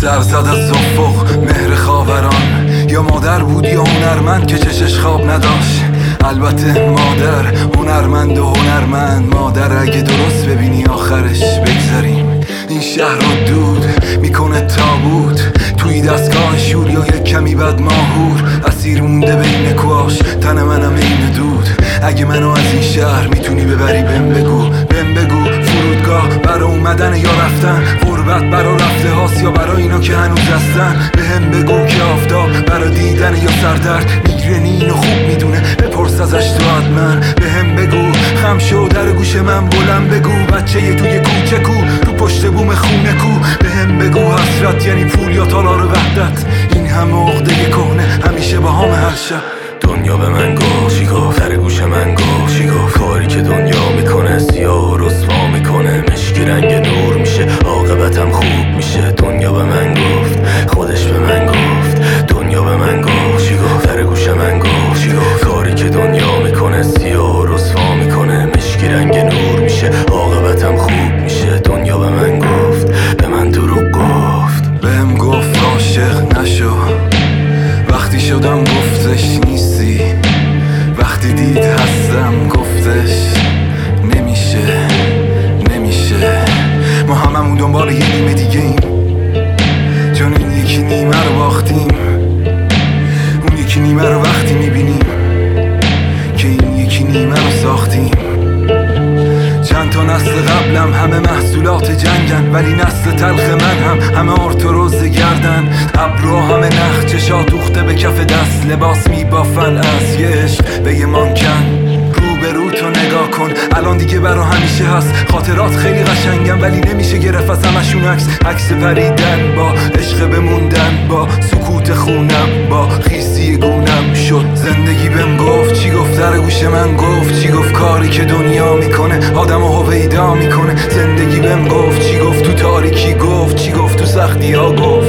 سر زد از افق مهر خاوران. یا مادر بود یا هنرمند که چشش خواب نداشت. البته مادر هنرمند و هنرمند. مادر اگه درست ببینی آخرش بگذریم. این شهر رو دود می‌کنه تابوت. توی دستگاه شور یا یک کمی بد ماهور. اسیر مونده بین کواش تن منم این دود. اگه منو از این شهر می‌تونی ببری بهم بگو بهم بگو. فرودگاه برا اومدن یا رفتن؟ غربت برا رفته هاست یا که هنوز هستن. بهم بگو که آفتاب برا دیدن یا سردرد. میگرنی اینو خوب می‌دونه. بپرس ازش تو من. بهم بگو. خم شو در گوش من بلند بگو. بچه یه توی کوچه کو. رو پشت بوم خونه کو. بهم بگو حسرت یعنی پول یا تالار وحدت. این همه عقده کهنه. همیشه با هم هر شب. دنیا به من گفت. چی گفت؟ در گوش من گفت. چی گفت؟ کاری که دنیا شدم گفتش نیستی. وقتی دید هستم گفتش نمیشه نمیشه. ما هممون دنبال یه نیمه دیگه ایم. چون این یکی نیمه رو باختیم. اون یکی نیمه رو وقتی می‌بینیم که این یکی نیمه رو ساختیم. تا نسل قبلم همه محصولات جنگن ولی نسل تلخ من هم همه ارتروز گردن. ابرو همه نخ دوخته به کف دست لباس میبافن از یه عشق به یه مانکن. رو تو نگاه کن الان دیگه برا همیشه هست. خاطرات خیلی قشنگم ولی نمیشه گرفت از همشون عکس. عکس پریدن با عشق بموندن با خونم با خیسی گونم شد. زندگی بهم گفت چی گفت؟ در گوش من گفت چی گفت؟ کاری که دنیا می‌کنه آدم هویدا می‌کنه. زندگی بهم گفت چی گفت؟ تو تاریکی گفت چی گفت؟ تو سختی ها گفت.